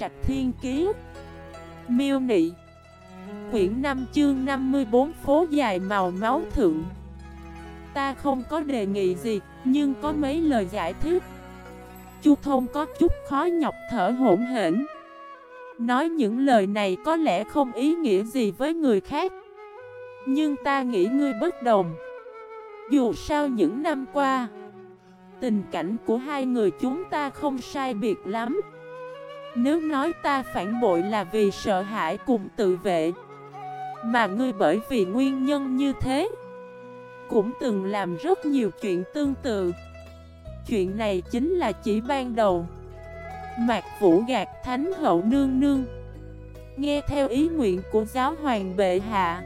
Trạch Thiên Kiế Miêu Nị. Quyển 5 chương 54 phố dài màu máu thượng. Ta không có đề nghị gì, nhưng có mấy lời giải thích. Chu Thông có chút khó nhọc thở hỗn hển. Nói những lời này có lẽ không ý nghĩa gì với người khác. Nhưng ta nghĩ ngươi bất đồng. Dù sao những năm qua Tình cảnh của hai người chúng ta không sai biệt lắm. Nếu nói ta phản bội là vì sợ hãi cùng tự vệ. Mà ngươi bởi vì nguyên nhân như thế Cũng từng làm rất nhiều chuyện tương tự. Chuyện này chính là chỉ ban đầu. Mạc Vũ gạt Thánh Hậu Nương Nương. Nghe theo ý nguyện của giáo hoàng bệ hạ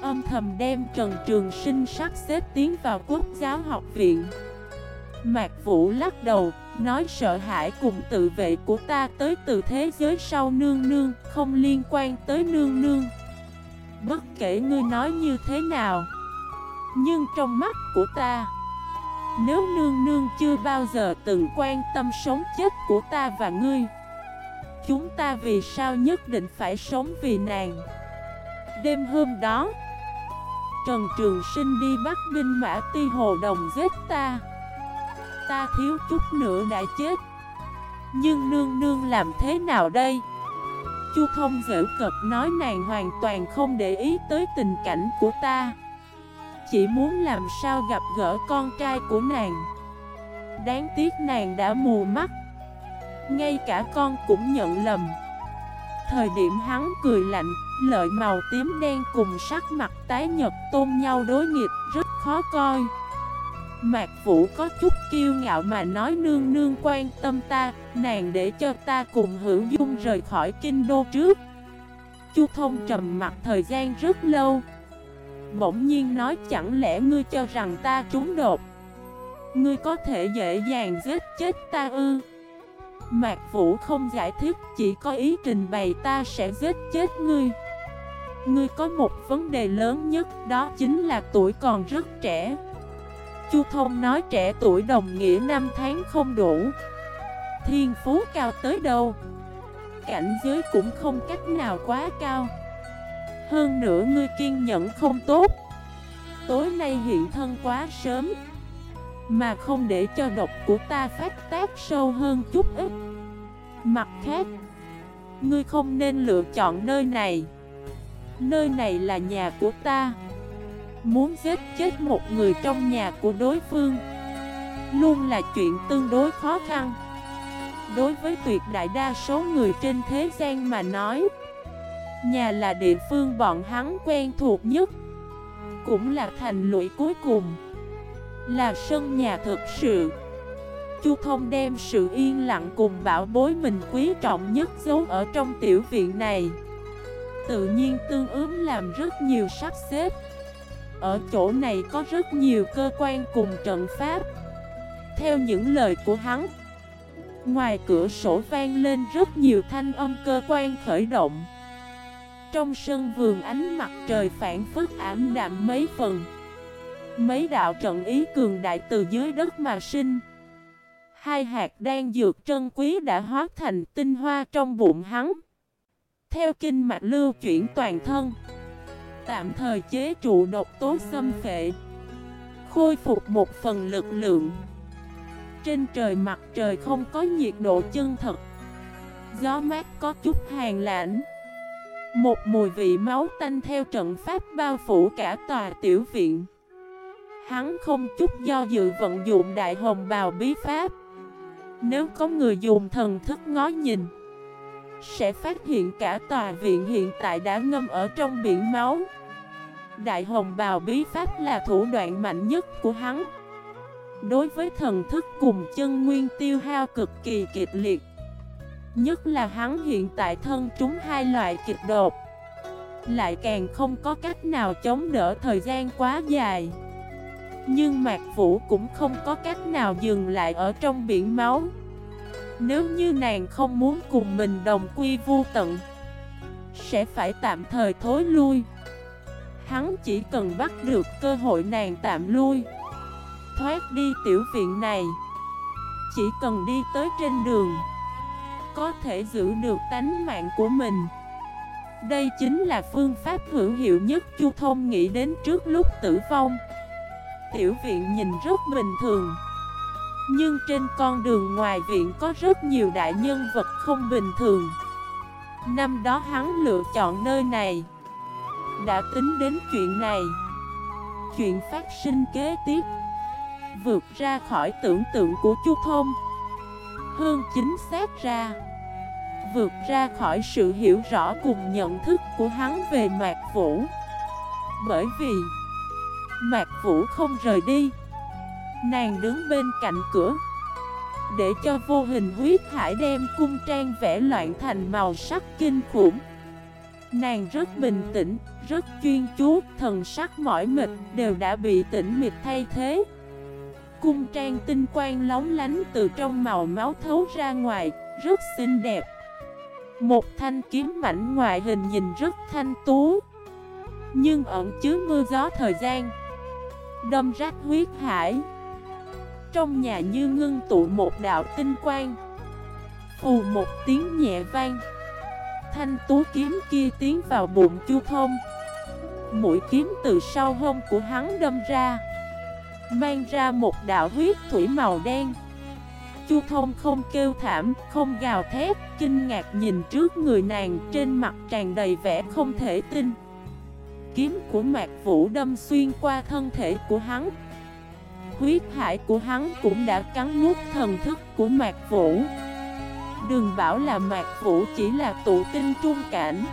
Âm thầm đem Trần Trường Sinh sắp xếp tiến vào quốc giáo học viện. Mạc Vũ lắc đầu, nói sợ hãi cùng tự vệ của ta tới từ thế giới sau nương nương, không liên quan tới nương nương. Bất kể ngươi nói như thế nào, nhưng trong mắt của ta, nếu nương nương chưa bao giờ từng quan tâm sống chết của ta và ngươi, chúng ta vì sao nhất định phải sống vì nàng? Đêm hôm đó, Trần Trường Sinh đi bắt binh mã ti hồ đồng giết ta ta thiếu chút nữa đã chết. Nhưng nương nương làm thế nào đây? Chu thông dễ cực nói nàng hoàn toàn không để ý tới tình cảnh của ta. Chỉ muốn làm sao gặp gỡ con trai của nàng. Đáng tiếc nàng đã mù mắt. Ngay cả con cũng nhận lầm. Thời điểm hắn cười lạnh, Lợi màu tím đen cùng sắc mặt tái nhật tôn nhau đối nghịch, rất khó coi. Mạc Vũ có chút kiêu ngạo mà nói nương nương quan tâm ta, nàng để cho ta cùng hữu dung rời khỏi kinh đô trước. Chu Thông trầm mặt thời gian rất lâu. Bỗng nhiên nói chẳng lẽ ngươi cho rằng ta trúng đột. Ngươi có thể dễ dàng giết chết ta ư. Mạc Vũ không giải thích, chỉ có ý trình bày ta sẽ giết chết ngươi. Ngươi có một vấn đề lớn nhất, đó chính là tuổi còn rất trẻ. Chu Thông nói trẻ tuổi đồng nghĩa năm tháng không đủ. Thiên phú cao tới đâu? Cảnh giới cũng không cách nào quá cao. Hơn nữa ngươi kiên nhẫn không tốt. Tối nay hiện thân quá sớm, Mà không để cho độc của ta phát tác sâu hơn chút ít. Mặt khác, Ngươi không nên lựa chọn nơi này. Nơi này là nhà của ta. Muốn giết chết một người trong nhà của đối phương. Luôn là chuyện tương đối khó khăn. Đối với tuyệt đại đa số người trên thế gian mà nói, Nhà là địa phương bọn hắn quen thuộc nhất, Cũng là thành lũy cuối cùng, Là sân nhà thực sự. Chu Thông đem sự yên lặng cùng bảo bối mình quý trọng nhất giấu ở trong tiểu viện này, Tự nhiên tương ứng làm rất nhiều sắp xếp ở chỗ này có rất nhiều cơ quan cùng trận pháp. Theo những lời của hắn, Ngoài cửa sổ vang lên rất nhiều thanh âm cơ quan khởi động. Trong sân vườn ánh mặt trời phản phức ảm đạm mấy phần. Mấy đạo trận ý cường đại từ dưới đất mà sinh. Hai hạt đang dược trân quý đã hóa thành tinh hoa trong bụng hắn. Theo kinh mạch lưu chuyển toàn thân Tạm thời chế trụ độc tố xâm phệ, Khôi phục một phần lực lượng. Trên trời mặt trời không có nhiệt độ chân thật, Gió mát có chút hàng lãnh. Một mùi vị máu tanh theo trận pháp bao phủ cả tòa tiểu viện. Hắn không chút do dự vận dụng đại hồng bào bí pháp. Nếu có người dùng thần thức ngó nhìn sẽ phát hiện cả tòa viện hiện tại đã ngâm ở trong biển máu. Đại hồng bào bí pháp là thủ đoạn mạnh nhất của hắn. Đối với thần thức cùng chân nguyên tiêu hao cực kỳ kịch liệt, Nhất là hắn hiện tại thân trúng hai loại kịch đột, Lại càng không có cách nào chống đỡ thời gian quá dài. Nhưng Mạc Vũ cũng không có cách nào dừng lại ở trong biển máu. Nếu như nàng không muốn cùng mình đồng quy vu tận, Sẽ phải tạm thời thối lui Hắn chỉ cần bắt được cơ hội nàng tạm lui Thoát đi tiểu viện này, Chỉ cần đi tới trên đường, có thể giữ được tánh mạng của mình. Đây chính là phương pháp hữu hiệu nhất Chu Thông nghĩ đến trước lúc tử vong. Tiểu viện nhìn rất bình thường. Nhưng trên con đường ngoài viện có rất nhiều đại nhân vật không bình thường. Năm đó hắn lựa chọn nơi này. Đã tính đến chuyện này. Chuyện phát sinh kế tiếp. Vượt ra khỏi tưởng tượng của chú Thông. Hơn chính xác ra. Vượt ra khỏi sự hiểu rõ cùng nhận thức của hắn về Mạc Vũ. Bởi vì, Mạc Vũ không rời đi. Nàng đứng bên cạnh cửa. Để cho vô hình huyết hải đem cung trang vẽ loạn thành màu sắc kinh khủng. Nàng rất bình tĩnh, rất chuyên chú, thần sắc mỏi mệt đều đã bị tĩnh mịch thay thế. Cung trang tinh quang lóng lánh từ trong màu máu thấu ra ngoài, rất xinh đẹp. Một thanh kiếm mảnh ngoại hình nhìn rất thanh tú. Nhưng ẩn chứa mưa gió thời gian Đâm rách huyết hải trong nhà như ngưng tụ một đạo tinh quang. Phù một tiếng nhẹ vang. Thanh tú kiếm kia tiến vào bụng chu thông. Mũi kiếm từ sau hông của hắn đâm ra Mang ra một đạo huyết thủy màu đen. Chu thông không kêu thảm, không gào thét Kinh ngạc nhìn trước người nàng Trên mặt tràn đầy vẻ không thể tin. Kiếm của mạc vũ đâm xuyên qua thân thể của hắn huyết hải của hắn cũng đã cắn nuốt thần thức của Mạc Vũ. Đừng bảo là Mạc Vũ chỉ là tụ tinh trung cảnh.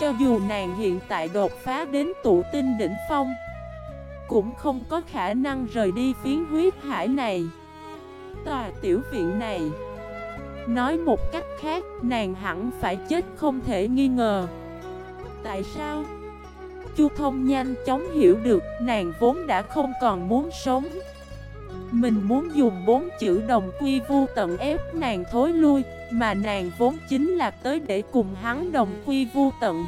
Cho dù nàng hiện tại đột phá đến tụ tinh đỉnh phong Cũng không có khả năng rời đi phiến huyết hải này. Tòa tiểu viện này Nói một cách khác, nàng hẳn phải chết không thể nghi ngờ. Tại sao? Chu Thông nhanh chóng hiểu được nàng vốn đã không còn muốn sống. Mình muốn dùng bốn chữ đồng quy vu tận ép nàng thối lui, Mà nàng vốn chính là tới để cùng hắn đồng quy vu tận.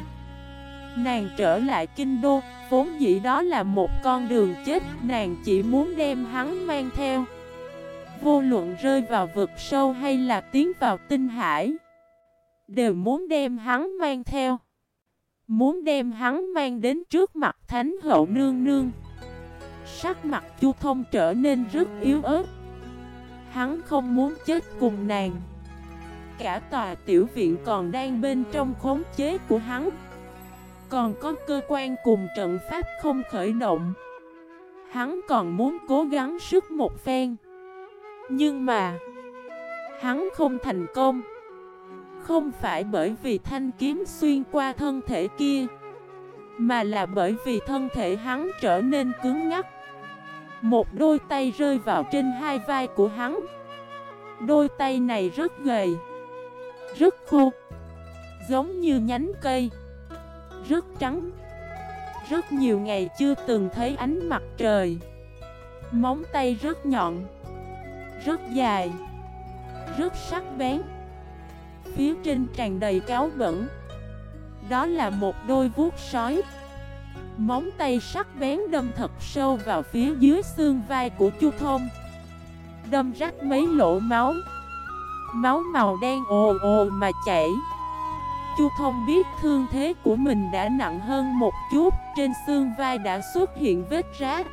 Nàng trở lại kinh đô, Vốn dĩ đó là một con đường chết, Nàng chỉ muốn đem hắn mang theo. Vô luận rơi vào vực sâu hay là tiến vào tinh hải, Đều muốn đem hắn mang theo. Muốn đem hắn mang đến trước mặt Thánh hậu nương nương. Sắc mặt Chu Thông trở nên rất yếu ớt. Hắn không muốn chết cùng nàng. Cả tòa tiểu viện còn đang bên trong khống chế của hắn. Còn có cơ quan cùng trận pháp không khởi động. Hắn còn muốn cố gắng sức một phen. Nhưng mà, Hắn không thành công không phải bởi vì thanh kiếm xuyên qua thân thể kia, Mà là bởi vì thân thể hắn trở nên cứng ngắc. Một đôi tay rơi vào trên hai vai của hắn. Đôi tay này rất gầy, Rất khô, Giống như nhánh cây, Rất trắng. Rất nhiều ngày chưa từng thấy ánh mặt trời. Móng tay rất nhọn, Rất dài, Rất sắc bén phía trên tràn đầy cáo bẩn. Đó là một đôi vuốt sói. Móng tay sắc bén đâm thật sâu vào phía dưới xương vai của Chu Thông. Đâm rách mấy lỗ máu. Máu màu đen ồ ồ mà chảy. Chu Thông biết thương thế của mình đã nặng hơn một chút, Trên xương vai đã xuất hiện vết rác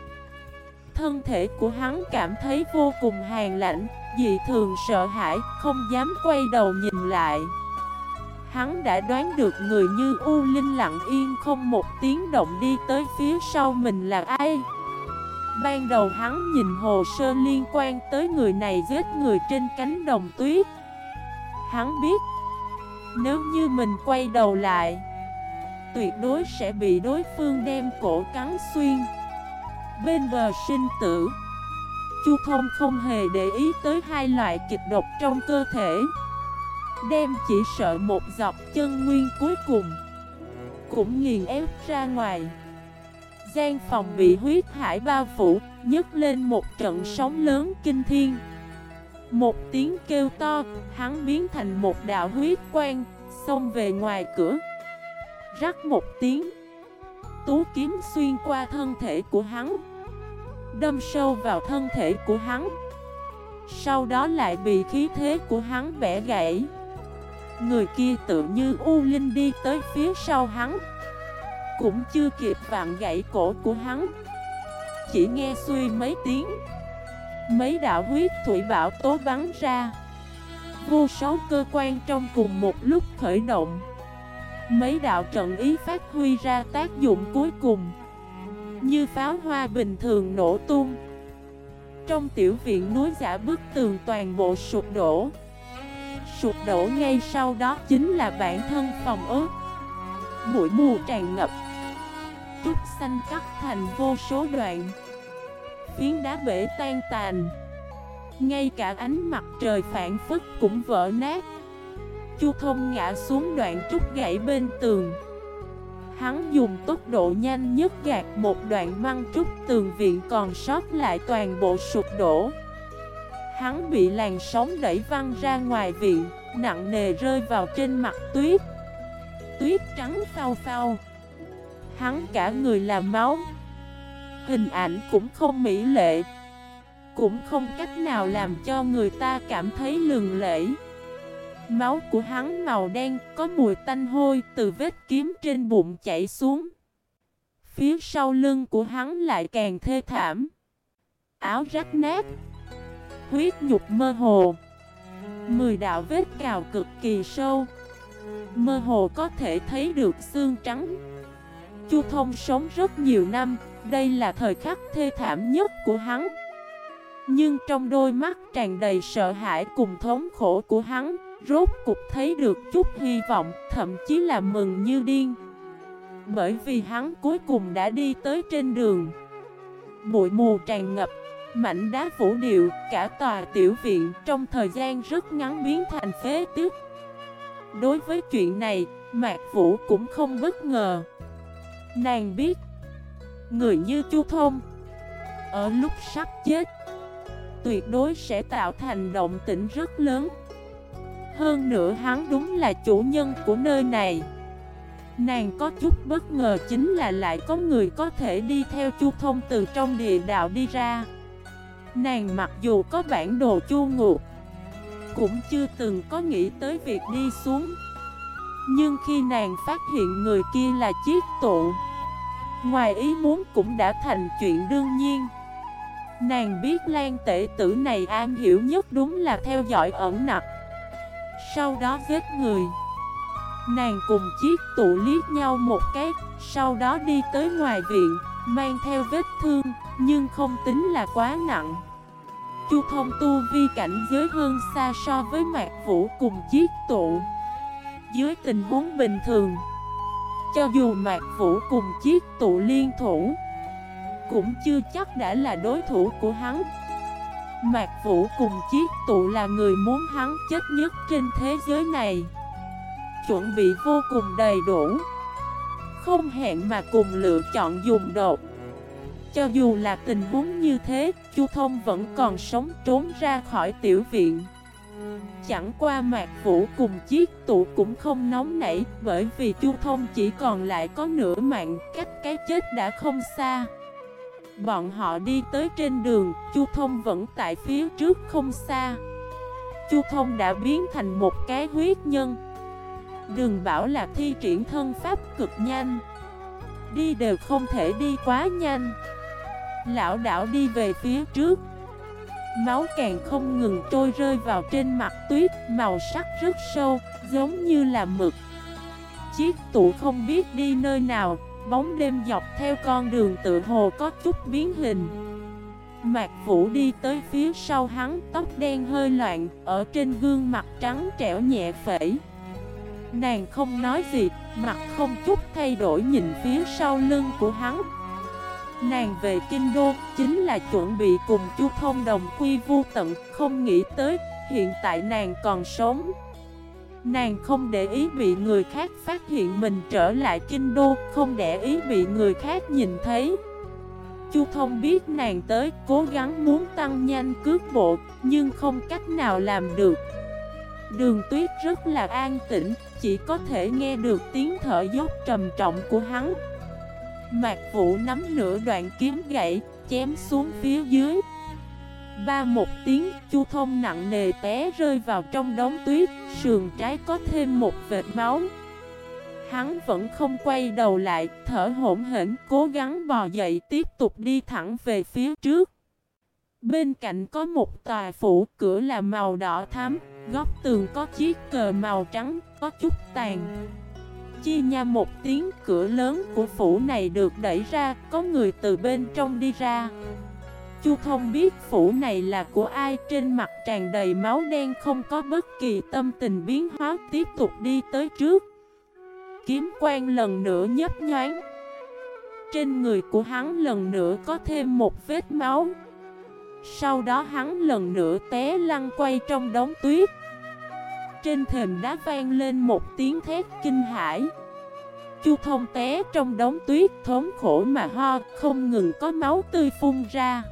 Thân thể của hắn cảm thấy vô cùng hàn lạnh dị thường sợ hãi, không dám quay đầu nhìn lại. Hắn đã đoán được người như U Linh lặng yên không một tiếng động đi tới phía sau mình là ai. Ban đầu hắn nhìn hồ sơ liên quan tới người này giết người trên cánh đồng tuyết. Hắn biết, nếu như mình quay đầu lại, tuyệt đối sẽ bị đối phương đem cổ cắn xuyên. Bên bờ sinh tử. Chu Thông không hề để ý tới hai loại kịch độc trong cơ thể. Đem chỉ sợ một dọc chân nguyên cuối cùng, Cũng nghiền ép ra ngoài. Gian phòng bị huyết hải bao phủ, nhấc lên một trận sóng lớn kinh thiên. Một tiếng kêu to, Hắn biến thành một đạo huyết quang, Xông về ngoài cửa. Rắc một tiếng, Tú kiếm xuyên qua thân thể của hắn. Đâm sâu vào thân thể của hắn. Sau đó lại bị khí thế của hắn bẻ gãy. Người kia tự như U Linh đi tới phía sau hắn. Cũng chưa kịp vặn gãy cổ của hắn. Chỉ nghe suy mấy tiếng. Mấy đạo huyết thủy bảo tố bắn ra. Vô số cơ quan trong cùng một lúc khởi động. Mấy đạo trận ý phát huy ra tác dụng cuối cùng. Như pháo hoa bình thường nổ tung. Trong tiểu viện núi giả bức tường toàn bộ sụp đổ. Sụp đổ ngay sau đó chính là bản thân phòng ớt. Bụi mù tràn ngập. Trúc xanh cắt thành vô số đoạn. Phiến đá bể tan tàn Ngay cả ánh mặt trời phản phức cũng vỡ nát. Chu thông ngã xuống đoạn trúc gãy bên tường. Hắn dùng tốc độ nhanh nhất gạt một đoạn măng trúc tường viện còn sót lại toàn bộ sụp đổ. Hắn bị làn sóng đẩy văng ra ngoài viện, nặng nề rơi vào trên mặt tuyết. Tuyết trắng phao phao. Hắn cả người là máu. Hình ảnh cũng không mỹ lệ. Cũng không cách nào làm cho người ta cảm thấy lừng lẫy. Máu của hắn màu đen, có mùi tanh hôi, từ vết kiếm trên bụng chảy xuống. Phía sau lưng của hắn lại càng thê thảm. Áo rách nát, Huyết nhục mơ hồ. Mười đạo vết cào cực kỳ sâu. Mơ hồ có thể thấy được xương trắng. Chu Thông sống rất nhiều năm, Đây là thời khắc thê thảm nhất của hắn. Nhưng trong đôi mắt tràn đầy sợ hãi cùng thống khổ của hắn Rốt cục thấy được chút hy vọng Thậm chí là mừng như điên Bởi vì hắn cuối cùng đã đi tới trên đường Bụi mù tràn ngập Mảnh đá phủ điệu, cả tòa tiểu viện trong thời gian rất ngắn biến thành phế tiếp Đối với chuyện này, Mạc Vũ cũng không bất ngờ. Nàng biết, người như Chu Thông, ở lúc sắp chết, tuyệt đối sẽ tạo thành động tĩnh rất lớn. Hơn nữa hắn đúng là chủ nhân của nơi này. Nàng có chút bất ngờ chính là lại có người có thể đi theo Chu Thông từ trong địa đạo đi ra. Nàng mặc dù có bản đồ chu ngục, Cũng chưa từng có nghĩ tới việc đi xuống Nhưng khi nàng phát hiện người kia là chiếc tụ, Ngoài ý muốn cũng đã thành chuyện đương nhiên Nàng biết lan tệ tử này an hiểu nhất đúng là theo dõi ẩn nặc sau đó vết người. Nàng cùng chiếc tụ liếc nhau một cái, Sau đó đi tới ngoài viện, Mang theo vết thương, Nhưng không tính là quá nặng. Chu thông tu vi cảnh giới hơn xa so với mạc vũ cùng chiếc tụ. Dưới tình huống bình thường, Cho dù mạc vũ cùng chiếc tụ liên thủ, Cũng chưa chắc đã là đối thủ của hắn. Mạc Vũ cùng chiếc tụ là người muốn hắn chết nhất trên thế giới này. Chuẩn bị vô cùng đầy đủ. Không hẹn mà cùng lựa chọn dùng đột Cho dù là tình huống như thế, Chu Thông vẫn còn sống trốn ra khỏi tiểu viện. Chẳng qua Mạc Vũ cùng chiếc tụ cũng không nóng nảy Bởi vì Chu Thông chỉ còn lại có nửa mạng, cách cái chết đã không xa. Bọn họ đi tới trên đường, Chu Thông vẫn tại phía trước không xa. Chu Thông đã biến thành một cái huyết nhân. Đừng bảo là thi triển thân pháp cực nhanh. Đi đều không thể đi quá nhanh. Lão đảo đi về phía trước. Máu càng không ngừng trôi rơi vào trên mặt tuyết Màu sắc rất sâu, giống như là mực. Chiếc tủ không biết đi nơi nào. Bóng đêm dọc theo con đường tự hồ có chút biến hình. Mạc Vũ đi tới phía sau hắn Tóc đen hơi loạn Ở trên gương mặt trắng trẻo nhẹ phẩy. Nàng không nói gì, mặt không chút thay đổi nhìn phía sau lưng của hắn. Nàng về Kinh Đô chính là chuẩn bị cùng Chu Thông đồng quy vu tận Không nghĩ tới hiện tại nàng còn sống. Nàng không để ý bị người khác phát hiện mình trở lại Kinh Đô, Không để ý bị người khác nhìn thấy. Chu Thông biết nàng tới, cố gắng muốn tăng nhanh cước bộ, Nhưng không cách nào làm được. Đường tuyết rất là an tĩnh, Chỉ có thể nghe được tiếng thở dốc trầm trọng của hắn. Mạc Vũ nắm nửa đoạn kiếm gãy, Chém xuống phía dưới. Ba một tiếng, Chu Thông nặng nề té rơi vào trong đống tuyết, sườn trái có thêm một vệt máu. Hắn vẫn không quay đầu lại, thở hổn hển, cố gắng bò dậy tiếp tục đi thẳng về phía trước. Bên cạnh có một tòa phủ, cửa là màu đỏ thắm, góc tường có chiếc cờ màu trắng, có chút tàn. Chia nha một tiếng, cửa lớn của phủ này được đẩy ra, có người từ bên trong đi ra. Chu Thông biết phủ này là của ai trên mặt tràn đầy máu đen không có bất kỳ tâm tình biến hóa tiếp tục đi tới trước. Kiếm quan lần nữa nhấp nhoáng. Trên người của hắn lần nữa có thêm một vết máu. Sau đó hắn lần nữa té lăn quay trong đống tuyết. Trên thềm đá vang lên một tiếng thét kinh hãi. Chu thông té trong đống tuyết thốn khổ mà ho, không ngừng có máu tươi phun ra.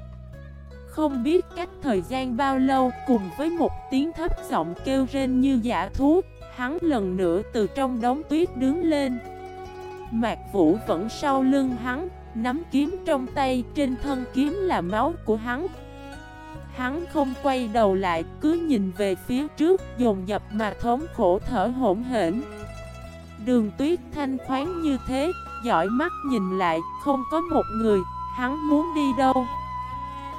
Không biết cách thời gian bao lâu cùng với một tiếng thấp giọng kêu rên như giả thú, Hắn lần nữa từ trong đống tuyết đứng lên. Mạc Vũ vẫn sau lưng hắn, Nắm kiếm trong tay, trên thân kiếm là máu của hắn. Hắn không quay đầu lại, cứ nhìn về phía trước, Dồn dập mà thống khổ thở hổn hển. Đường tuyết thanh khoáng như thế Giỏi mắt nhìn lại, không có một người, Hắn muốn đi đâu?